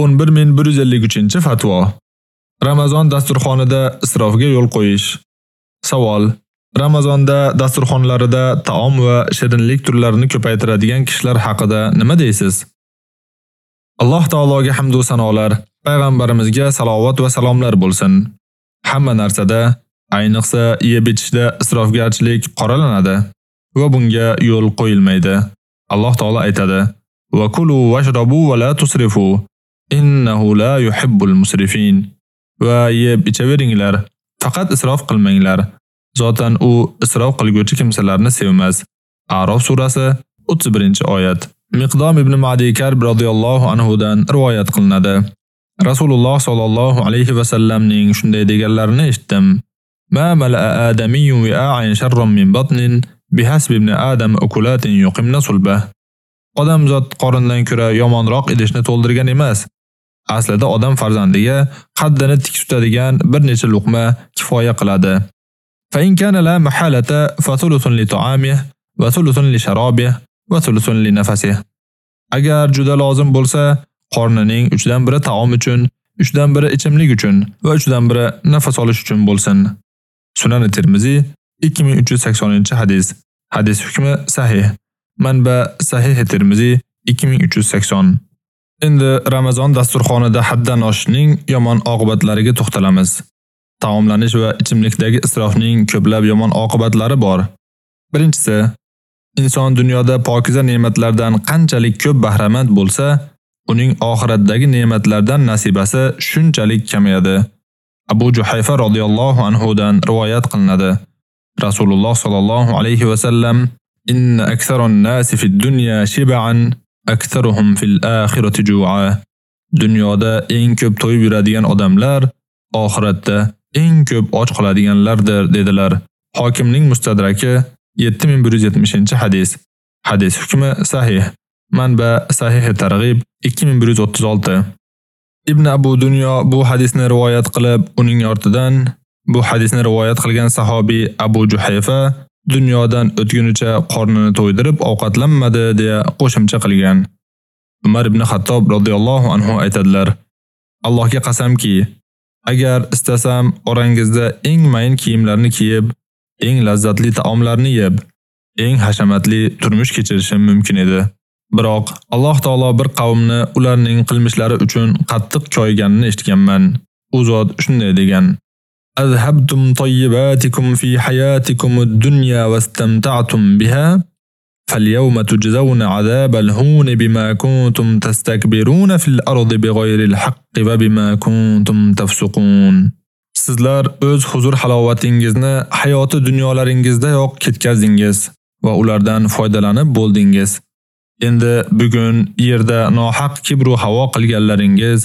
11153-fatvo. Ramazon dasturxonida isrofga yo'l qo'yish. Savol: Ramazonda dasturxonlarida taom va shirinlik turlarini ko'paytiradigan kishilar haqida nima deysiz? Alloh taologa hamd va sanolar, payg'ambarimizga salovat va salomlar bo'lsin. Hamma narsada, ayniqsa yeb ichishda isrofgarchilik qoralanadi va bunga yo'l qo'yilmaydi. Alloh taolo aytadi: "Va kulu washrabu va la tusrifu." Innahu la yuhibbul musrifin. Va yeb ichaveringlar, faqat isrof qilmanglar. Zotan u isrof qilguvchi kimsalarni sevmas. A'rof surasi 31-oyat. Miqdom ibn Ma'di Karb radhiyallohu anhu dan rivoyat qilinadi. Rasululloh sallallohu alayhi va sallamning shunday deganlarini eshitdim. Ma mala'a adamiyyun wi'a'in sharran min batnin bihasbi ibn adam ukulatin yuqimna sulbah. Odamzod qorindan ko'ra yomonroq idishni to'ldirgan emas. Aslida odam farzandiga qaddini tik tutadigan bir necha luqma kifoya qiladi. Fa in kana la mahalata fa thuluthun li ta'amihi va thuluthun li sharabihi va thuluthun li nafasihi. Agar juda lozim bo'lsa, qornining 3 dan biri taom uchun, 3 dan biri ichimlik uchun va 3 dan biri nafas olish uchun bo'lsin. Sunan Tirmizi 2380-hadis. Hadis hukmi sahih. Manba Sahih Tirmizi 2380. Endi Ramazon dasturxonida haddan oshishning yomon oqibatlariga to'xtalamiz. Taomlanish va ichimlikdagi isrofning ko'plab yomon oqibatlari bor. Birinchisi, inson dunyoda pokiza ne'matlardan qanchalik ko'p bahramand bo'lsa, uning oxiratdagi ne'matlardan nasibasi shunchalik kamayadi. Abu Juhayfa radhiyallohu anhu dan rivoyat qilinadi. Rasululloh sallallohu alayhi va sallam: "Inna aktharon nasi fid dunya shib'an Aktaruhum fil akhirati ju'a. Dunyoda eng ko'p to'yib yuradigan odamlar oxiratda eng ko'p och qoladiganlardir dedilar. Hokimning mustadraki 7170-hadis. Hadis hukmi sahih. Manba Sahih Targ'ib 2136. Ibn Abu Dunyo bu hadisni rivoyat qilib, uning ortidan bu hadisni rivoyat qilgan sahobiy Abu Juhayfa dunyodan o'tgunicha qornini to'ydirib ovqatlanmadi deya qo'shimcha qilgan. Umar ibn Xattob radhiyallohu anhu aytadilar: Allohga qasamki, agar istasam orangizda eng mayin kiyimlarni kiyib, eng lazzatli taomlarni yeb, eng hashamatli turmush kechirishim mumkin edi. Biroq Alloh taolo bir qavmni ularning qilmishlari uchun qattiq choyganini eshitganman. U zot shunday degan: أذهبتم طيباتكم في حياتكم الدنيا واستمتعتم بها فاليوم تجزون عذاب الهون بما كنتم تستكبرون في الأرض بغير الحق وبما كنتم تفسقون Sizlar o'z huzur halovatingizni hayoti dunyolaringizda ketkazdingiz va ulardan foydalanib bo'ldingiz. Endi bugun yerda nohaq kibru havo qilganlaringiz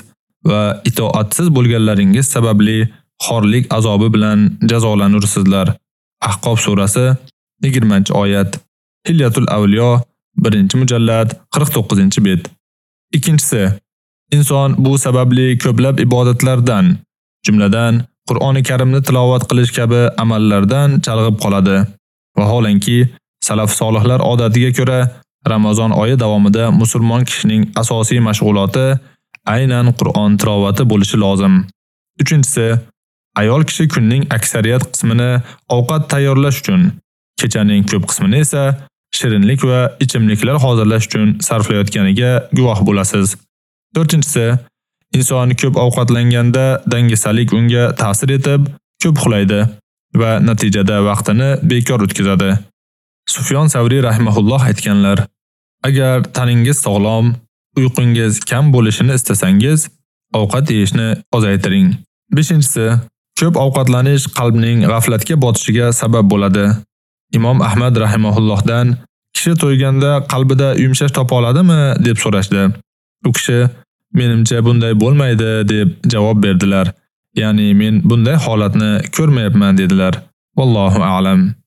va itoatsiz bo'lganlaringiz sababli xorlik azobi bilan jazolanursizlar. Ahqob surasi 20-oyat. Hilyatul Avliyo 1-mujallad 49-bet. Ikkinchisi, inson bu sababli ko'plab ibodatlardan, jumladan Qur'oni Karimni tilovat qilish kabi amallardan chalg'ib qoladi. Vaholanki, salaf solihlar odatiga ko'ra Ramazon oyi davomida musulmon kishining asosiy mashg'uloti aynan Qur'on tilovati bo'lishi lozim. Uchinchisi, Ayol kishi kunning aksariyat qismini ovqat tayyorlash uchun, kechaning ko'p qismini esa shirinlik va ichimliklar hozirlash uchun sarflayotganiga guvoh bo'lasiz. 4-inchisi, inson ko'p ovqatlanganda dangasalik unga ta'sir etib, ko'p uxlaydi va natijada vaqtini bekor o'tkazadi. Sufyon Savri rahimahulloh aytganlar: Agar taningiz sog'lom, uyqungiz kam bo'lishini istasangiz, ovqat yeyishni ozaytiring. 5-inchisi, Ko'p ovqatlanish qalbning g'aflatga botishiga sabab bo'ladi. Imom Ahmad rahimahullohdan kishi to'yganda qalbida yumshash topa oladimi deb so'rashdi. U kishi menimcha bunday bo'lmaydi deb javob berdilar. Ya'ni men bunday holatni ko'rmayapman dedilar. Vallohu a'lam.